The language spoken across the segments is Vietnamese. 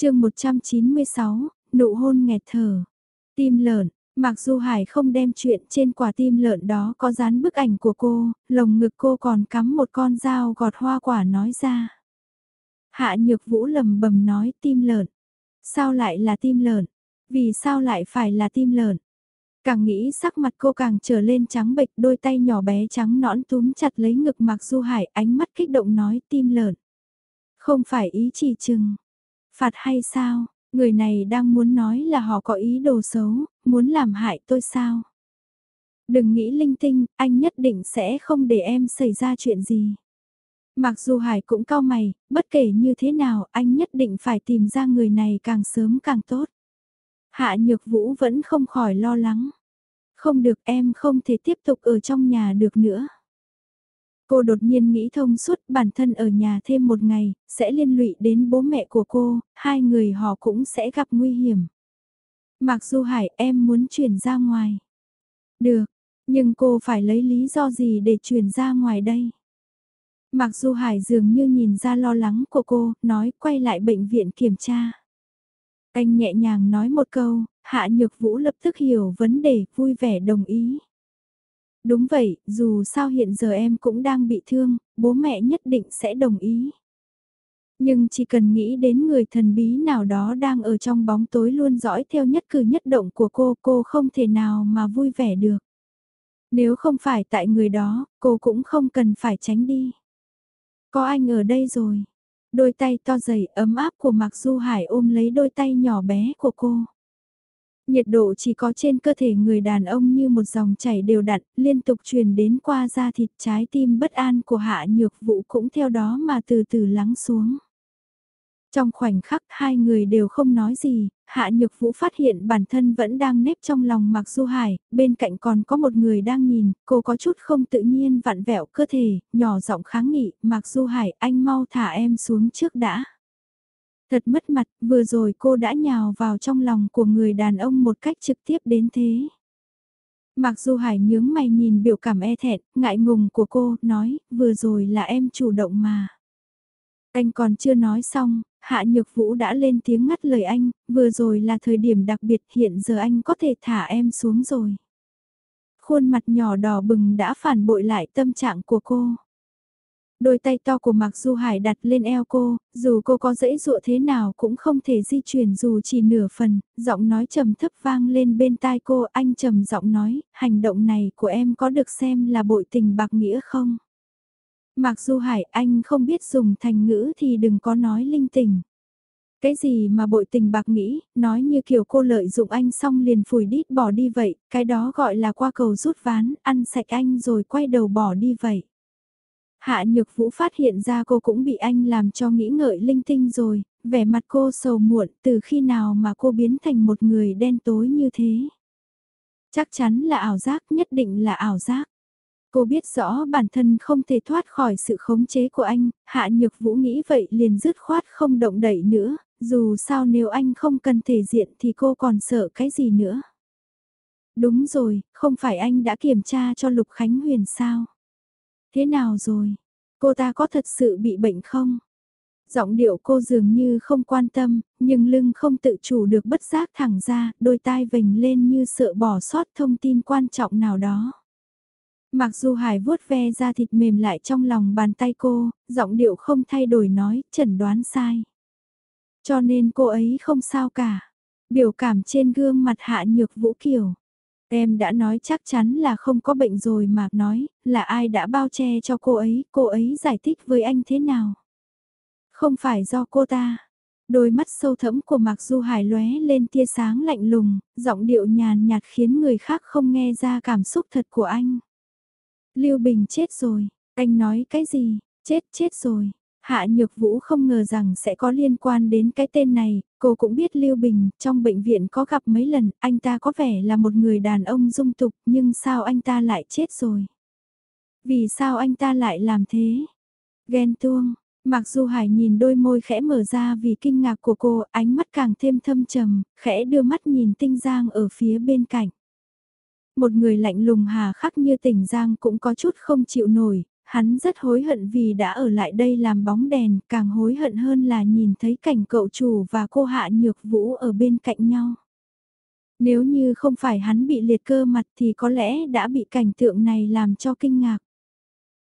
chương 196, nụ hôn nghẹt thở. Tim lợn, Mặc dù Hải không đem chuyện trên quả tim lợn đó có dán bức ảnh của cô, lồng ngực cô còn cắm một con dao gọt hoa quả nói ra. Hạ Nhược Vũ lầm bầm nói tim lợn. Sao lại là tim lợn? Vì sao lại phải là tim lợn? Càng nghĩ sắc mặt cô càng trở lên trắng bệch đôi tay nhỏ bé trắng nõn túm chặt lấy ngực Mạc Du Hải ánh mắt kích động nói tim lợn. Không phải ý chỉ chừng. Phạt hay sao? Người này đang muốn nói là họ có ý đồ xấu, muốn làm hại tôi sao? Đừng nghĩ linh tinh, anh nhất định sẽ không để em xảy ra chuyện gì. Mặc dù Hải cũng cao mày, bất kể như thế nào anh nhất định phải tìm ra người này càng sớm càng tốt. Hạ Nhược Vũ vẫn không khỏi lo lắng. Không được em không thể tiếp tục ở trong nhà được nữa. Cô đột nhiên nghĩ thông suốt bản thân ở nhà thêm một ngày, sẽ liên lụy đến bố mẹ của cô, hai người họ cũng sẽ gặp nguy hiểm. Mặc dù Hải em muốn chuyển ra ngoài. Được, nhưng cô phải lấy lý do gì để chuyển ra ngoài đây? Mặc dù Hải dường như nhìn ra lo lắng của cô, nói quay lại bệnh viện kiểm tra. Anh nhẹ nhàng nói một câu, Hạ Nhược Vũ lập tức hiểu vấn đề, vui vẻ đồng ý. Đúng vậy, dù sao hiện giờ em cũng đang bị thương, bố mẹ nhất định sẽ đồng ý. Nhưng chỉ cần nghĩ đến người thần bí nào đó đang ở trong bóng tối luôn dõi theo nhất cử nhất động của cô, cô không thể nào mà vui vẻ được. Nếu không phải tại người đó, cô cũng không cần phải tránh đi. Có anh ở đây rồi. Đôi tay to dày ấm áp của Mạc Du Hải ôm lấy đôi tay nhỏ bé của cô. Nhiệt độ chỉ có trên cơ thể người đàn ông như một dòng chảy đều đặn, liên tục truyền đến qua da thịt trái tim bất an của hạ nhược vụ cũng theo đó mà từ từ lắng xuống. Trong khoảnh khắc hai người đều không nói gì, Hạ Nhược Vũ phát hiện bản thân vẫn đang nếp trong lòng Mạc Du Hải, bên cạnh còn có một người đang nhìn, cô có chút không tự nhiên vặn vẹo cơ thể, nhỏ giọng kháng nghị, Mạc Du Hải anh mau thả em xuống trước đã. Thật mất mặt, vừa rồi cô đã nhào vào trong lòng của người đàn ông một cách trực tiếp đến thế. Mặc dù Hải nhướng mày nhìn biểu cảm e thẹn, ngại ngùng của cô, nói, vừa rồi là em chủ động mà. Anh còn chưa nói xong, Hạ Nhược Vũ đã lên tiếng ngắt lời anh, vừa rồi là thời điểm đặc biệt hiện giờ anh có thể thả em xuống rồi. Khuôn mặt nhỏ đỏ bừng đã phản bội lại tâm trạng của cô. Đôi tay to của Mạc Du Hải đặt lên eo cô, dù cô có dễ dụa thế nào cũng không thể di chuyển dù chỉ nửa phần, giọng nói trầm thấp vang lên bên tai cô, anh trầm giọng nói, hành động này của em có được xem là bội tình bạc nghĩa không? Mạc Du Hải anh không biết dùng thành ngữ thì đừng có nói linh tình. Cái gì mà bội tình bạc nghĩ, nói như kiểu cô lợi dụng anh xong liền phủi đít bỏ đi vậy, cái đó gọi là qua cầu rút ván, ăn sạch anh rồi quay đầu bỏ đi vậy. Hạ Nhược Vũ phát hiện ra cô cũng bị anh làm cho nghĩ ngợi linh tinh rồi, vẻ mặt cô sầu muộn từ khi nào mà cô biến thành một người đen tối như thế. Chắc chắn là ảo giác, nhất định là ảo giác. Cô biết rõ bản thân không thể thoát khỏi sự khống chế của anh, Hạ Nhược Vũ nghĩ vậy liền dứt khoát không động đậy nữa, dù sao nếu anh không cần thể diện thì cô còn sợ cái gì nữa. Đúng rồi, không phải anh đã kiểm tra cho Lục Khánh Huyền sao? Thế nào rồi? Cô ta có thật sự bị bệnh không? Giọng điệu cô dường như không quan tâm, nhưng lưng không tự chủ được bất giác thẳng ra, đôi tai vành lên như sợ bỏ sót thông tin quan trọng nào đó. Mặc dù Hải vuốt ve ra thịt mềm lại trong lòng bàn tay cô, giọng điệu không thay đổi nói, chẩn đoán sai. Cho nên cô ấy không sao cả. Biểu cảm trên gương mặt hạ nhược vũ kiểu. Em đã nói chắc chắn là không có bệnh rồi mà nói, là ai đã bao che cho cô ấy, cô ấy giải thích với anh thế nào. Không phải do cô ta. Đôi mắt sâu thẫm của Mạc Du Hải lóe lên tia sáng lạnh lùng, giọng điệu nhàn nhạt khiến người khác không nghe ra cảm xúc thật của anh. Lưu Bình chết rồi, anh nói cái gì, chết chết rồi. Hạ Nhược Vũ không ngờ rằng sẽ có liên quan đến cái tên này, cô cũng biết Lưu Bình, trong bệnh viện có gặp mấy lần, anh ta có vẻ là một người đàn ông dung tục, nhưng sao anh ta lại chết rồi? Vì sao anh ta lại làm thế? Ghen tuông, Mặc dù Hải nhìn đôi môi khẽ mở ra vì kinh ngạc của cô, ánh mắt càng thêm thâm trầm, khẽ đưa mắt nhìn tinh giang ở phía bên cạnh. Một người lạnh lùng hà khắc như tỉnh giang cũng có chút không chịu nổi, Hắn rất hối hận vì đã ở lại đây làm bóng đèn, càng hối hận hơn là nhìn thấy cảnh cậu chủ và cô Hạ Nhược Vũ ở bên cạnh nhau. Nếu như không phải hắn bị liệt cơ mặt thì có lẽ đã bị cảnh tượng này làm cho kinh ngạc.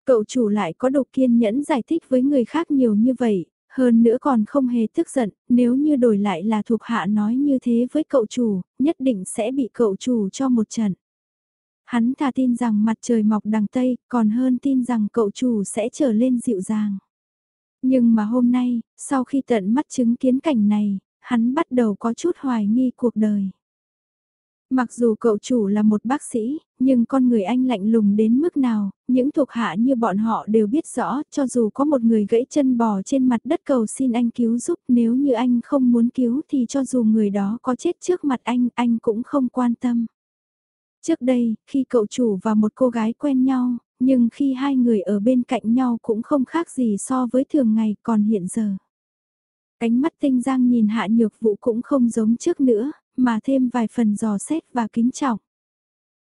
Cậu chủ lại có độ kiên nhẫn giải thích với người khác nhiều như vậy, hơn nữa còn không hề tức giận, nếu như đổi lại là thuộc hạ nói như thế với cậu chủ, nhất định sẽ bị cậu chủ cho một trận. Hắn thà tin rằng mặt trời mọc đằng Tây, còn hơn tin rằng cậu chủ sẽ trở lên dịu dàng. Nhưng mà hôm nay, sau khi tận mắt chứng kiến cảnh này, hắn bắt đầu có chút hoài nghi cuộc đời. Mặc dù cậu chủ là một bác sĩ, nhưng con người anh lạnh lùng đến mức nào, những thuộc hạ như bọn họ đều biết rõ, cho dù có một người gãy chân bò trên mặt đất cầu xin anh cứu giúp, nếu như anh không muốn cứu thì cho dù người đó có chết trước mặt anh, anh cũng không quan tâm. Trước đây, khi cậu chủ và một cô gái quen nhau, nhưng khi hai người ở bên cạnh nhau cũng không khác gì so với thường ngày còn hiện giờ. Cánh mắt tinh giang nhìn hạ nhược vũ cũng không giống trước nữa, mà thêm vài phần dò xét và kính trọng.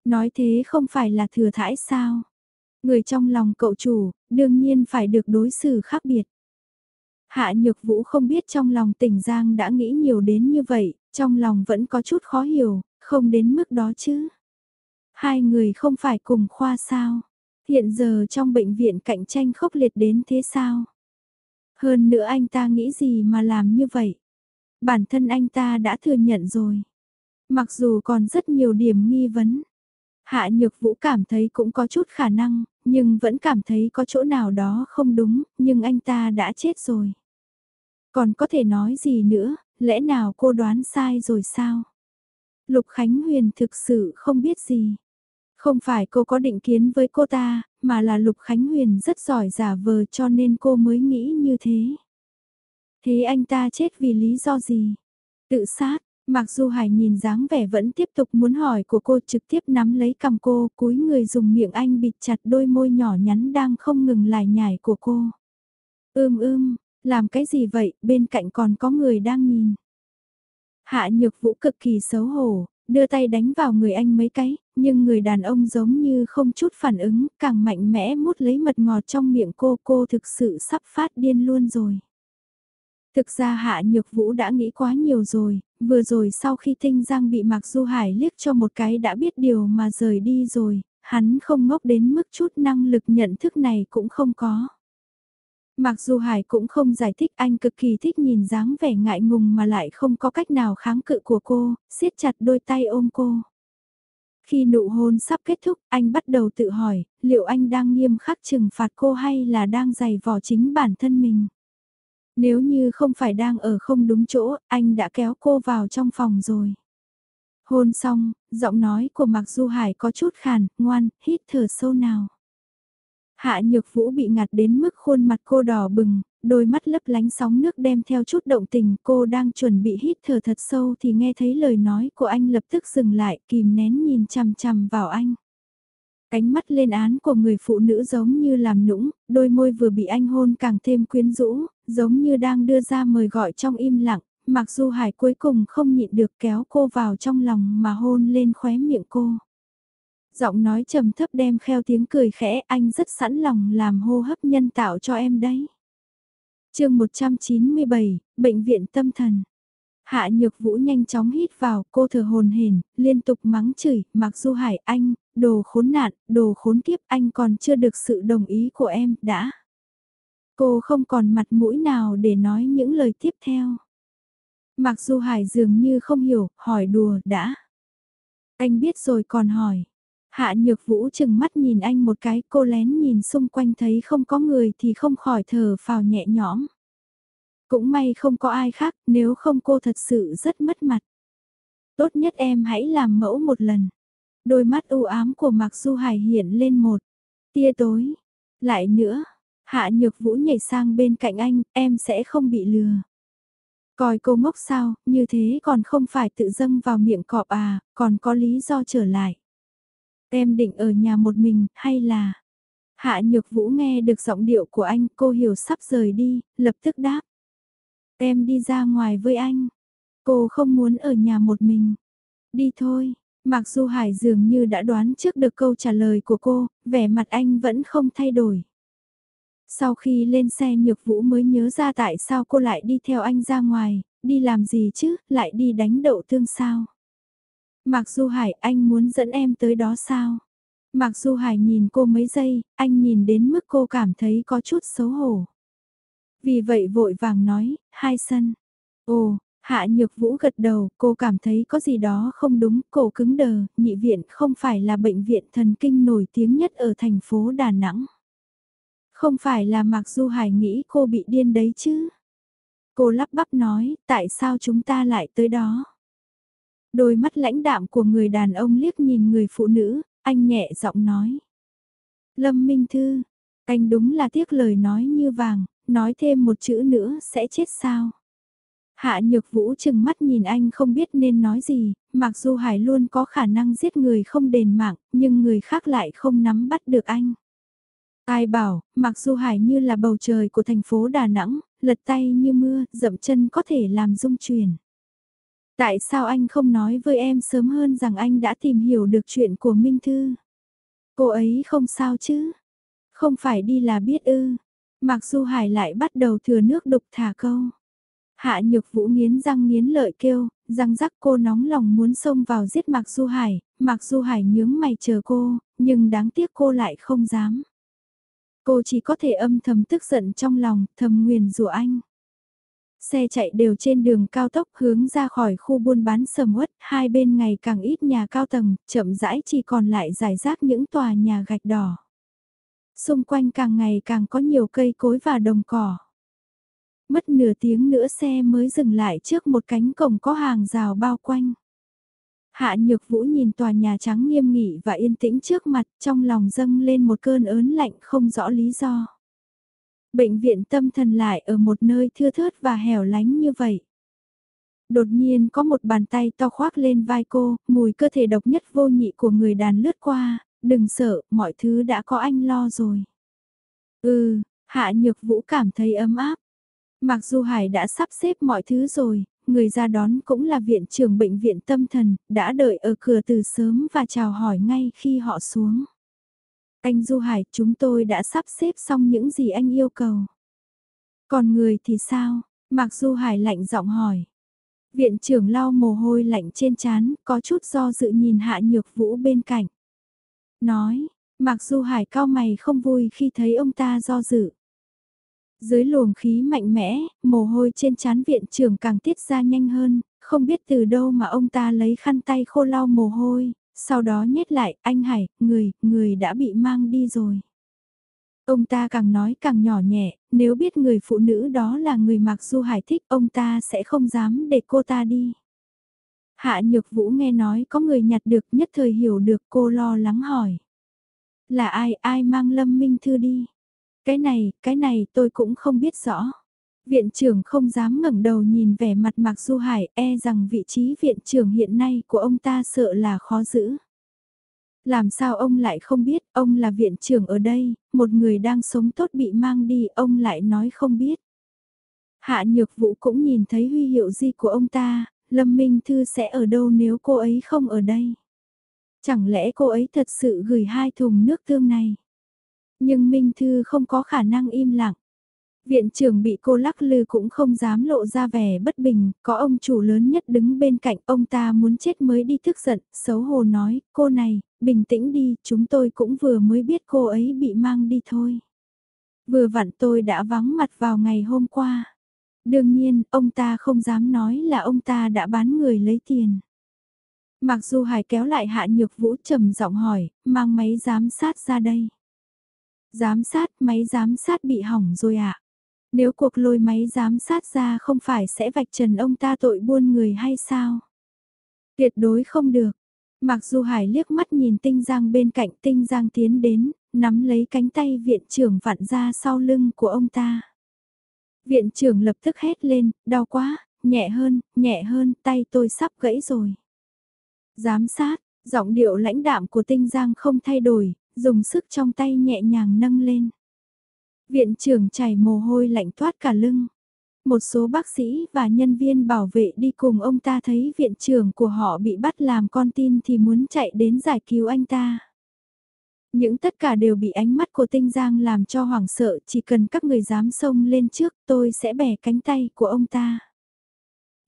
Nói thế không phải là thừa thãi sao? Người trong lòng cậu chủ, đương nhiên phải được đối xử khác biệt. Hạ Nhược Vũ không biết trong lòng tỉnh Giang đã nghĩ nhiều đến như vậy, trong lòng vẫn có chút khó hiểu, không đến mức đó chứ. Hai người không phải cùng khoa sao? Hiện giờ trong bệnh viện cạnh tranh khốc liệt đến thế sao? Hơn nữa anh ta nghĩ gì mà làm như vậy? Bản thân anh ta đã thừa nhận rồi. Mặc dù còn rất nhiều điểm nghi vấn. Hạ Nhược Vũ cảm thấy cũng có chút khả năng, nhưng vẫn cảm thấy có chỗ nào đó không đúng, nhưng anh ta đã chết rồi. Còn có thể nói gì nữa, lẽ nào cô đoán sai rồi sao? Lục Khánh Huyền thực sự không biết gì. Không phải cô có định kiến với cô ta, mà là Lục Khánh Huyền rất giỏi giả vờ cho nên cô mới nghĩ như thế. Thế anh ta chết vì lý do gì? Tự sát, Mặc dù Hải nhìn dáng vẻ vẫn tiếp tục muốn hỏi của cô trực tiếp nắm lấy cầm cô, cúi người dùng miệng anh bịt chặt đôi môi nhỏ nhắn đang không ngừng lải nhải của cô. Ưm ưm, làm cái gì vậy, bên cạnh còn có người đang nhìn. Hạ nhược vũ cực kỳ xấu hổ, đưa tay đánh vào người anh mấy cái, nhưng người đàn ông giống như không chút phản ứng, càng mạnh mẽ mút lấy mật ngọt trong miệng cô, cô thực sự sắp phát điên luôn rồi. Thực ra Hạ Nhược Vũ đã nghĩ quá nhiều rồi, vừa rồi sau khi Tinh Giang bị Mạc Du Hải liếc cho một cái đã biết điều mà rời đi rồi, hắn không ngốc đến mức chút năng lực nhận thức này cũng không có. Mặc dù Hải cũng không giải thích anh cực kỳ thích nhìn dáng vẻ ngại ngùng mà lại không có cách nào kháng cự của cô, siết chặt đôi tay ôm cô. Khi nụ hôn sắp kết thúc, anh bắt đầu tự hỏi, liệu anh đang nghiêm khắc trừng phạt cô hay là đang giày vò chính bản thân mình. Nếu như không phải đang ở không đúng chỗ, anh đã kéo cô vào trong phòng rồi. Hôn xong, giọng nói của Mạc Du Hải có chút khàn, ngoan, hít thở sâu nào. Hạ Nhược Vũ bị ngạt đến mức khuôn mặt cô đỏ bừng, đôi mắt lấp lánh sóng nước đem theo chút động tình. Cô đang chuẩn bị hít thở thật sâu thì nghe thấy lời nói của anh lập tức dừng lại, kìm nén nhìn chằm chằm vào anh. Cánh mắt lên án của người phụ nữ giống như làm nũng, đôi môi vừa bị anh hôn càng thêm quyến rũ, giống như đang đưa ra mời gọi trong im lặng, mặc dù Hải cuối cùng không nhịn được kéo cô vào trong lòng mà hôn lên khóe miệng cô. Giọng nói trầm thấp đem kheo tiếng cười khẽ anh rất sẵn lòng làm hô hấp nhân tạo cho em đấy. chương 197, Bệnh viện tâm thần. Hạ Nhược Vũ nhanh chóng hít vào, cô thở hồn hển, liên tục mắng chửi, mặc dù Hải anh, đồ khốn nạn, đồ khốn kiếp anh còn chưa được sự đồng ý của em, đã. Cô không còn mặt mũi nào để nói những lời tiếp theo. Mặc dù Hải dường như không hiểu, hỏi đùa, đã. Anh biết rồi còn hỏi. Hạ nhược vũ chừng mắt nhìn anh một cái, cô lén nhìn xung quanh thấy không có người thì không khỏi thở phào nhẹ nhõm. Cũng may không có ai khác, nếu không cô thật sự rất mất mặt. Tốt nhất em hãy làm mẫu một lần. Đôi mắt u ám của Mạc Du Hải hiện lên một tia tối. Lại nữa, Hạ Nhược Vũ nhảy sang bên cạnh anh, em sẽ không bị lừa. Coi cô ngốc sao, như thế còn không phải tự dâng vào miệng cọp à, còn có lý do trở lại. Em định ở nhà một mình, hay là... Hạ Nhược Vũ nghe được giọng điệu của anh, cô hiểu sắp rời đi, lập tức đáp. Em đi ra ngoài với anh. Cô không muốn ở nhà một mình. Đi thôi, Mặc dù Hải dường như đã đoán trước được câu trả lời của cô, vẻ mặt anh vẫn không thay đổi. Sau khi lên xe nhược vũ mới nhớ ra tại sao cô lại đi theo anh ra ngoài, đi làm gì chứ, lại đi đánh đậu thương sao. Mặc dù Hải anh muốn dẫn em tới đó sao? Mặc dù Hải nhìn cô mấy giây, anh nhìn đến mức cô cảm thấy có chút xấu hổ. Vì vậy vội vàng nói, hai sân. Ồ, Hạ Nhược Vũ gật đầu, cô cảm thấy có gì đó không đúng, cổ cứng đờ, nhị viện không phải là bệnh viện thần kinh nổi tiếng nhất ở thành phố Đà Nẵng. Không phải là Mạc Du Hải nghĩ cô bị điên đấy chứ. Cô lắp bắp nói, tại sao chúng ta lại tới đó? Đôi mắt lãnh đạm của người đàn ông liếc nhìn người phụ nữ, anh nhẹ giọng nói. Lâm Minh Thư, anh đúng là tiếc lời nói như vàng, nói thêm một chữ nữa sẽ chết sao? Hạ Nhược Vũ chừng mắt nhìn anh không biết nên nói gì, mặc dù Hải luôn có khả năng giết người không đền mạng, nhưng người khác lại không nắm bắt được anh. Ai bảo, mặc dù Hải như là bầu trời của thành phố Đà Nẵng, lật tay như mưa, dậm chân có thể làm rung chuyển. Tại sao anh không nói với em sớm hơn rằng anh đã tìm hiểu được chuyện của Minh Thư? Cô ấy không sao chứ? Không phải đi là biết ư. Mặc dù Hải lại bắt đầu thừa nước đục thả câu. Hạ nhược vũ nghiến răng nghiến lợi kêu, răng rắc cô nóng lòng muốn xông vào giết Mạc Du Hải, Mạc Du Hải nhướng mày chờ cô, nhưng đáng tiếc cô lại không dám. Cô chỉ có thể âm thầm tức giận trong lòng, thầm nguyền rủa anh. Xe chạy đều trên đường cao tốc hướng ra khỏi khu buôn bán sầm uất, hai bên ngày càng ít nhà cao tầng, chậm rãi chỉ còn lại giải rác những tòa nhà gạch đỏ. Xung quanh càng ngày càng có nhiều cây cối và đồng cỏ. Mất nửa tiếng nữa xe mới dừng lại trước một cánh cổng có hàng rào bao quanh. Hạ Nhược Vũ nhìn tòa nhà trắng nghiêm nghị và yên tĩnh trước mặt, trong lòng dâng lên một cơn ớn lạnh không rõ lý do. Bệnh viện tâm thần lại ở một nơi thưa thớt và hẻo lánh như vậy. Đột nhiên có một bàn tay to khoác lên vai cô, mùi cơ thể độc nhất vô nhị của người đàn lướt qua, đừng sợ, mọi thứ đã có anh lo rồi. Ừ, Hạ Nhược Vũ cảm thấy ấm áp. Mặc dù Hải đã sắp xếp mọi thứ rồi, người ra đón cũng là viện trưởng bệnh viện tâm thần, đã đợi ở cửa từ sớm và chào hỏi ngay khi họ xuống. Anh Du Hải, chúng tôi đã sắp xếp xong những gì anh yêu cầu. Còn người thì sao? Mạc Du Hải lạnh giọng hỏi. Viện trưởng lau mồ hôi lạnh trên trán, có chút do dự nhìn Hạ Nhược Vũ bên cạnh. Nói, Mạc Du Hải cao mày không vui khi thấy ông ta do dự. Dưới luồng khí mạnh mẽ, mồ hôi trên trán viện trưởng càng tiết ra nhanh hơn, không biết từ đâu mà ông ta lấy khăn tay khô lau mồ hôi, sau đó nhét lại, anh Hải, người, người đã bị mang đi rồi. Ông ta càng nói càng nhỏ nhẹ, nếu biết người phụ nữ đó là người mặc Du Hải thích, ông ta sẽ không dám để cô ta đi. Hạ Nhược Vũ nghe nói có người nhặt được nhất thời hiểu được cô lo lắng hỏi. Là ai, ai mang Lâm Minh Thư đi? Cái này, cái này tôi cũng không biết rõ. Viện trưởng không dám ngẩng đầu nhìn vẻ mặt Mạc Du Hải e rằng vị trí viện trưởng hiện nay của ông ta sợ là khó giữ. Làm sao ông lại không biết, ông là viện trưởng ở đây, một người đang sống tốt bị mang đi, ông lại nói không biết. Hạ Nhược Vũ cũng nhìn thấy huy hiệu gì của ông ta, Lâm Minh Thư sẽ ở đâu nếu cô ấy không ở đây. Chẳng lẽ cô ấy thật sự gửi hai thùng nước tương này? Nhưng Minh Thư không có khả năng im lặng. Viện trưởng bị cô lắc lư cũng không dám lộ ra vẻ bất bình, có ông chủ lớn nhất đứng bên cạnh ông ta muốn chết mới đi thức giận, xấu hổ nói, cô này, bình tĩnh đi, chúng tôi cũng vừa mới biết cô ấy bị mang đi thôi. Vừa vặn tôi đã vắng mặt vào ngày hôm qua. Đương nhiên, ông ta không dám nói là ông ta đã bán người lấy tiền. Mặc dù Hải kéo lại Hạ Nhược Vũ trầm giọng hỏi, mang máy giám sát ra đây. Giám sát, máy giám sát bị hỏng rồi ạ. À? Nếu cuộc lôi máy giám sát ra không phải sẽ vạch trần ông ta tội buôn người hay sao? Tuyệt đối không được. Mặc dù Hải liếc mắt nhìn Tinh Giang bên cạnh Tinh Giang tiến đến, nắm lấy cánh tay viện trưởng vặn ra sau lưng của ông ta. Viện trưởng lập tức hét lên, đau quá, nhẹ hơn, nhẹ hơn, tay tôi sắp gãy rồi. Giám sát, giọng điệu lãnh đạm của Tinh Giang không thay đổi, dùng sức trong tay nhẹ nhàng nâng lên. Viện trưởng chảy mồ hôi lạnh toát cả lưng. Một số bác sĩ và nhân viên bảo vệ đi cùng ông ta thấy viện trưởng của họ bị bắt làm con tin thì muốn chạy đến giải cứu anh ta. Những tất cả đều bị ánh mắt của Tinh Giang làm cho hoảng sợ, chỉ cần các người dám xông lên trước tôi sẽ bẻ cánh tay của ông ta.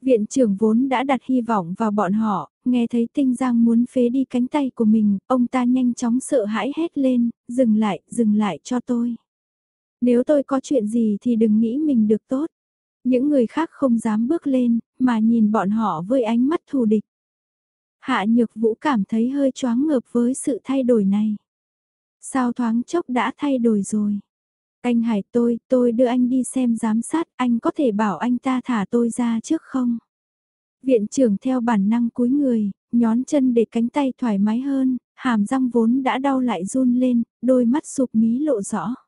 Viện trưởng vốn đã đặt hy vọng vào bọn họ, nghe thấy Tinh Giang muốn phế đi cánh tay của mình, ông ta nhanh chóng sợ hãi hét lên, dừng lại, dừng lại cho tôi. Nếu tôi có chuyện gì thì đừng nghĩ mình được tốt. Những người khác không dám bước lên, mà nhìn bọn họ với ánh mắt thù địch. Hạ Nhược Vũ cảm thấy hơi choáng ngợp với sự thay đổi này. Sao thoáng chốc đã thay đổi rồi? Anh Hải tôi, tôi đưa anh đi xem giám sát, anh có thể bảo anh ta thả tôi ra trước không? Viện trưởng theo bản năng cúi người, nhón chân để cánh tay thoải mái hơn, hàm răng vốn đã đau lại run lên, đôi mắt sụp mí lộ rõ.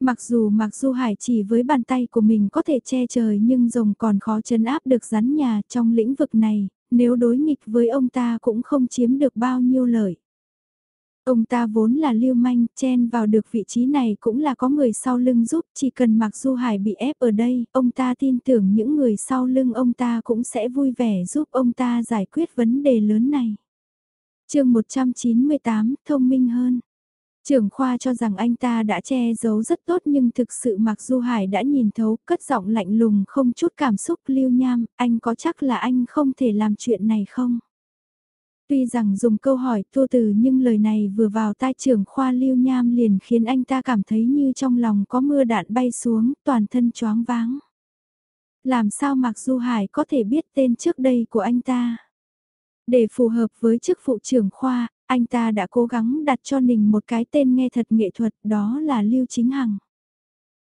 Mặc dù Mặc Du Hải chỉ với bàn tay của mình có thể che trời nhưng rồng còn khó chấn áp được rắn nhà trong lĩnh vực này, nếu đối nghịch với ông ta cũng không chiếm được bao nhiêu lợi. Ông ta vốn là lưu manh, chen vào được vị trí này cũng là có người sau lưng giúp, chỉ cần Mạc Du Hải bị ép ở đây, ông ta tin tưởng những người sau lưng ông ta cũng sẽ vui vẻ giúp ông ta giải quyết vấn đề lớn này. chương 198, thông minh hơn. Trưởng khoa cho rằng anh ta đã che giấu rất tốt nhưng thực sự Mạc Du Hải đã nhìn thấu, cất giọng lạnh lùng không chút cảm xúc lưu nham, anh có chắc là anh không thể làm chuyện này không? Tuy rằng dùng câu hỏi thua từ nhưng lời này vừa vào tai trưởng khoa lưu nham liền khiến anh ta cảm thấy như trong lòng có mưa đạn bay xuống, toàn thân choáng váng. Làm sao Mạc Du Hải có thể biết tên trước đây của anh ta? Để phù hợp với chức vụ trưởng khoa, anh ta đã cố gắng đặt cho Ninh một cái tên nghe thật nghệ thuật đó là Lưu Chính Hằng.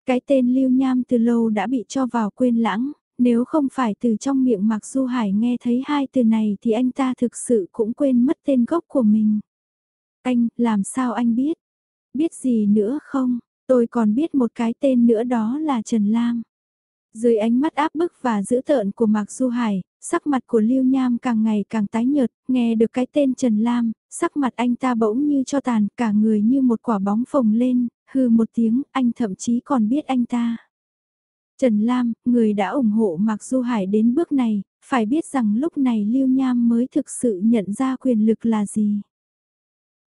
Cái tên Lưu Nham từ lâu đã bị cho vào quên lãng, nếu không phải từ trong miệng Mạc Du Hải nghe thấy hai từ này thì anh ta thực sự cũng quên mất tên gốc của mình. Anh, làm sao anh biết? Biết gì nữa không? Tôi còn biết một cái tên nữa đó là Trần Lam. Dưới ánh mắt áp bức và dữ tợn của Mạc Du Hải, sắc mặt của Lưu Nham càng ngày càng tái nhợt, nghe được cái tên Trần Lam, sắc mặt anh ta bỗng như cho tàn, cả người như một quả bóng phồng lên, hư một tiếng, anh thậm chí còn biết anh ta. Trần Lam, người đã ủng hộ Mạc Du Hải đến bước này, phải biết rằng lúc này Lưu Nham mới thực sự nhận ra quyền lực là gì.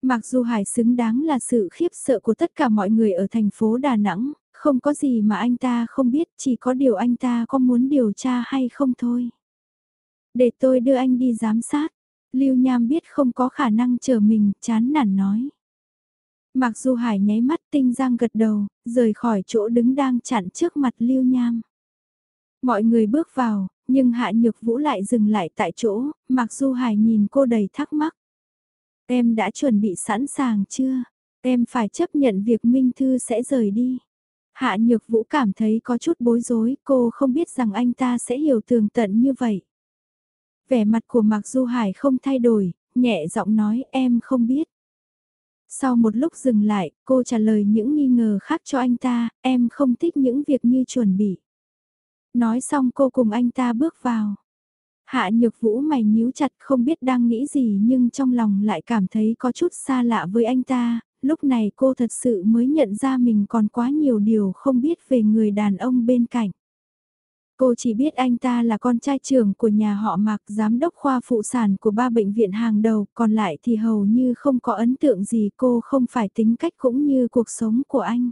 Mạc Du Hải xứng đáng là sự khiếp sợ của tất cả mọi người ở thành phố Đà Nẵng, không có gì mà anh ta không biết, chỉ có điều anh ta có muốn điều tra hay không thôi. Để tôi đưa anh đi giám sát, Lưu Nham biết không có khả năng chờ mình, chán nản nói. Mặc dù Hải nháy mắt tinh giang gật đầu, rời khỏi chỗ đứng đang chặn trước mặt Lưu Nham. Mọi người bước vào, nhưng Hạ Nhược Vũ lại dừng lại tại chỗ, Mặc dù Hải nhìn cô đầy thắc mắc. Em đã chuẩn bị sẵn sàng chưa? Em phải chấp nhận việc Minh Thư sẽ rời đi. Hạ Nhược Vũ cảm thấy có chút bối rối, cô không biết rằng anh ta sẽ hiểu tường tận như vậy. Vẻ mặt của Mạc Du Hải không thay đổi, nhẹ giọng nói em không biết. Sau một lúc dừng lại, cô trả lời những nghi ngờ khác cho anh ta, em không thích những việc như chuẩn bị. Nói xong cô cùng anh ta bước vào. Hạ nhược vũ mày nhíu chặt không biết đang nghĩ gì nhưng trong lòng lại cảm thấy có chút xa lạ với anh ta, lúc này cô thật sự mới nhận ra mình còn quá nhiều điều không biết về người đàn ông bên cạnh. Cô chỉ biết anh ta là con trai trưởng của nhà họ Mạc, giám đốc khoa phụ sản của ba bệnh viện hàng đầu, còn lại thì hầu như không có ấn tượng gì cô không phải tính cách cũng như cuộc sống của anh.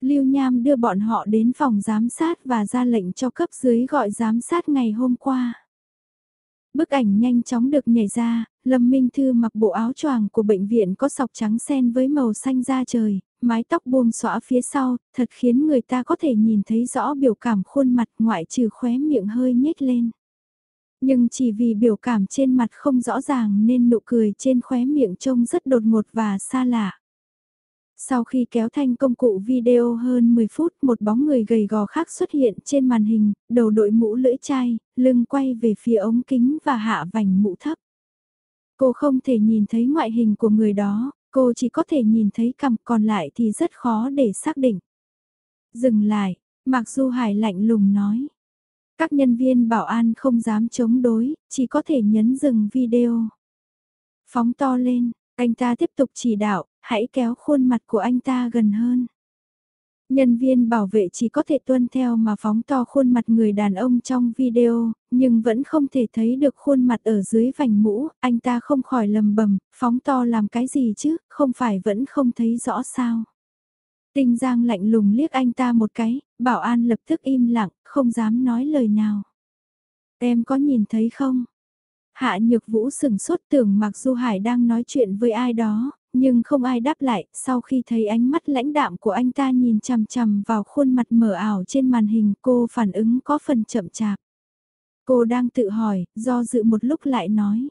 Lưu Nham đưa bọn họ đến phòng giám sát và ra lệnh cho cấp dưới gọi giám sát ngày hôm qua. Bức ảnh nhanh chóng được nhảy ra, Lâm Minh Thư mặc bộ áo choàng của bệnh viện có sọc trắng xen với màu xanh da trời, mái tóc buông xõa phía sau, thật khiến người ta có thể nhìn thấy rõ biểu cảm khuôn mặt ngoại trừ khóe miệng hơi nhếch lên. Nhưng chỉ vì biểu cảm trên mặt không rõ ràng nên nụ cười trên khóe miệng trông rất đột ngột và xa lạ. Sau khi kéo thanh công cụ video hơn 10 phút một bóng người gầy gò khác xuất hiện trên màn hình, đầu đội mũ lưỡi chai, lưng quay về phía ống kính và hạ vành mũ thấp. Cô không thể nhìn thấy ngoại hình của người đó, cô chỉ có thể nhìn thấy cằm còn lại thì rất khó để xác định. Dừng lại, Mạc Du Hải lạnh lùng nói. Các nhân viên bảo an không dám chống đối, chỉ có thể nhấn dừng video. Phóng to lên, anh ta tiếp tục chỉ đạo, hãy kéo khuôn mặt của anh ta gần hơn. Nhân viên bảo vệ chỉ có thể tuân theo mà phóng to khuôn mặt người đàn ông trong video, nhưng vẫn không thể thấy được khuôn mặt ở dưới vành mũ, anh ta không khỏi lầm bầm, phóng to làm cái gì chứ, không phải vẫn không thấy rõ sao. Tinh Giang lạnh lùng liếc anh ta một cái, bảo an lập tức im lặng, không dám nói lời nào. Em có nhìn thấy không? Hạ Nhược Vũ sừng sốt tưởng Mạc Du Hải đang nói chuyện với ai đó, nhưng không ai đáp lại, sau khi thấy ánh mắt lãnh đạm của anh ta nhìn chằm chằm vào khuôn mặt mờ ảo trên màn hình cô phản ứng có phần chậm chạp. Cô đang tự hỏi, do dự một lúc lại nói.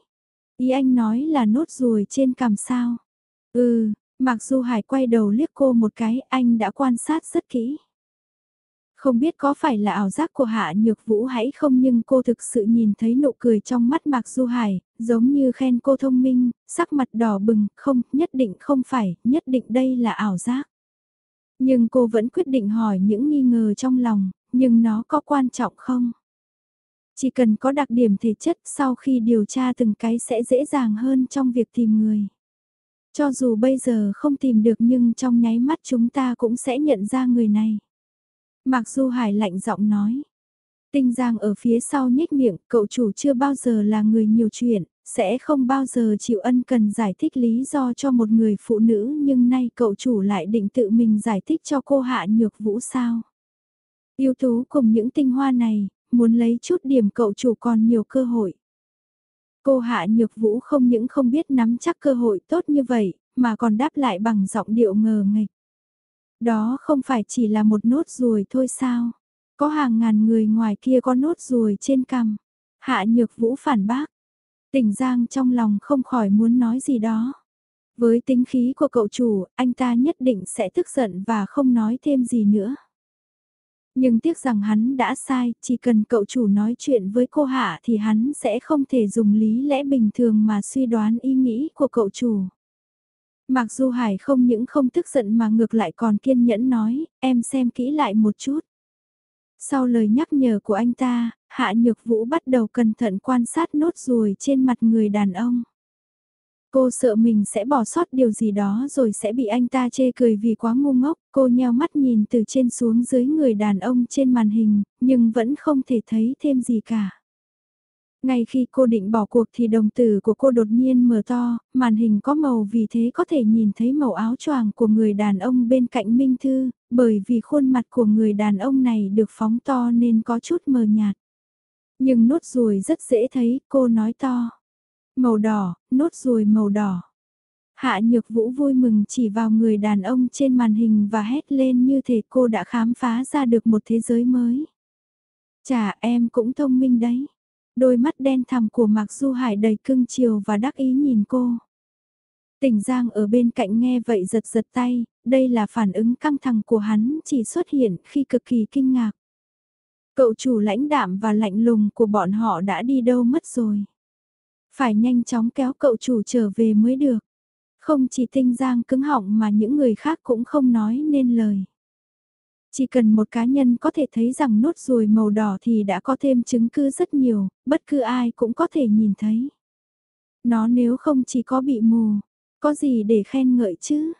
Ý anh nói là nốt ruồi trên cằm sao? Ừ, Mặc dù Hải quay đầu liếc cô một cái, anh đã quan sát rất kỹ. Không biết có phải là ảo giác của Hạ Nhược Vũ hay không nhưng cô thực sự nhìn thấy nụ cười trong mắt Mạc Du Hải, giống như khen cô thông minh, sắc mặt đỏ bừng, không, nhất định không phải, nhất định đây là ảo giác. Nhưng cô vẫn quyết định hỏi những nghi ngờ trong lòng, nhưng nó có quan trọng không? Chỉ cần có đặc điểm thể chất sau khi điều tra từng cái sẽ dễ dàng hơn trong việc tìm người. Cho dù bây giờ không tìm được nhưng trong nháy mắt chúng ta cũng sẽ nhận ra người này. Mặc dù Hải lạnh giọng nói. Tinh Giang ở phía sau nhếch miệng, cậu chủ chưa bao giờ là người nhiều chuyện, sẽ không bao giờ chịu ân cần giải thích lý do cho một người phụ nữ nhưng nay cậu chủ lại định tự mình giải thích cho cô Hạ Nhược Vũ sao. Yêu tú cùng những tinh hoa này, muốn lấy chút điểm cậu chủ còn nhiều cơ hội. Cô Hạ Nhược Vũ không những không biết nắm chắc cơ hội tốt như vậy, mà còn đáp lại bằng giọng điệu ngờ ngạch. Đó không phải chỉ là một nốt ruồi thôi sao? Có hàng ngàn người ngoài kia có nốt ruồi trên cằm. Hạ Nhược Vũ phản bác. Tỉnh Giang trong lòng không khỏi muốn nói gì đó. Với tính khí của cậu chủ, anh ta nhất định sẽ tức giận và không nói thêm gì nữa. Nhưng tiếc rằng hắn đã sai, chỉ cần cậu chủ nói chuyện với cô Hạ thì hắn sẽ không thể dùng lý lẽ bình thường mà suy đoán ý nghĩ của cậu chủ. Mặc dù Hải không những không tức giận mà ngược lại còn kiên nhẫn nói, em xem kỹ lại một chút. Sau lời nhắc nhở của anh ta, Hạ Nhược Vũ bắt đầu cẩn thận quan sát nốt ruồi trên mặt người đàn ông. Cô sợ mình sẽ bỏ sót điều gì đó rồi sẽ bị anh ta chê cười vì quá ngu ngốc. Cô nheo mắt nhìn từ trên xuống dưới người đàn ông trên màn hình, nhưng vẫn không thể thấy thêm gì cả. Ngay khi cô định bỏ cuộc thì đồng tử của cô đột nhiên mở to, màn hình có màu vì thế có thể nhìn thấy màu áo choàng của người đàn ông bên cạnh Minh Thư, bởi vì khuôn mặt của người đàn ông này được phóng to nên có chút mờ nhạt. Nhưng nốt ruồi rất dễ thấy, cô nói to. Màu đỏ, nốt ruồi màu đỏ. Hạ Nhược Vũ vui mừng chỉ vào người đàn ông trên màn hình và hét lên như thể cô đã khám phá ra được một thế giới mới. Chà em cũng thông minh đấy. Đôi mắt đen thẳm của Mạc Du Hải đầy cưng chiều và đắc ý nhìn cô. Tỉnh Giang ở bên cạnh nghe vậy giật giật tay, đây là phản ứng căng thẳng của hắn chỉ xuất hiện khi cực kỳ kinh ngạc. Cậu chủ lãnh đạm và lạnh lùng của bọn họ đã đi đâu mất rồi. Phải nhanh chóng kéo cậu chủ trở về mới được. Không chỉ tinh giang cứng họng mà những người khác cũng không nói nên lời. Chỉ cần một cá nhân có thể thấy rằng nốt ruồi màu đỏ thì đã có thêm chứng cứ rất nhiều, bất cứ ai cũng có thể nhìn thấy. Nó nếu không chỉ có bị mù, có gì để khen ngợi chứ?